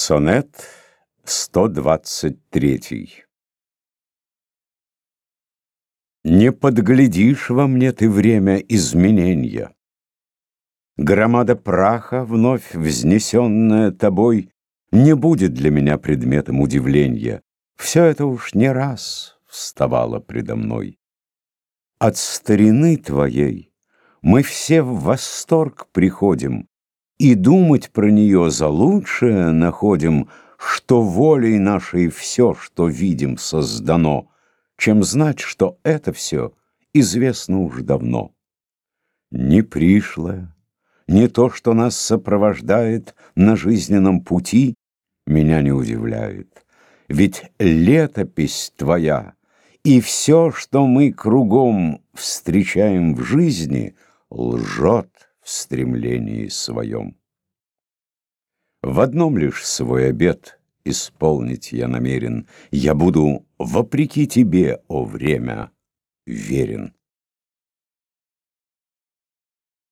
Сонет 123 Не подглядишь во мне ты время изменения. Громада праха, вновь взнесенная тобой, Не будет для меня предметом удивления. Все это уж не раз вставало предо мной. От старины твоей мы все в восторг приходим, И думать про нее за лучшее находим, Что волей нашей все, что видим, создано, Чем знать, что это все известно уж давно. Не пришлое, не то, что нас сопровождает На жизненном пути, меня не удивляет. Ведь летопись твоя и все, что мы кругом встречаем в жизни, лжет в стремлении своем. В одном лишь свой обет исполнить я намерен. Я буду, вопреки тебе, о время, верен.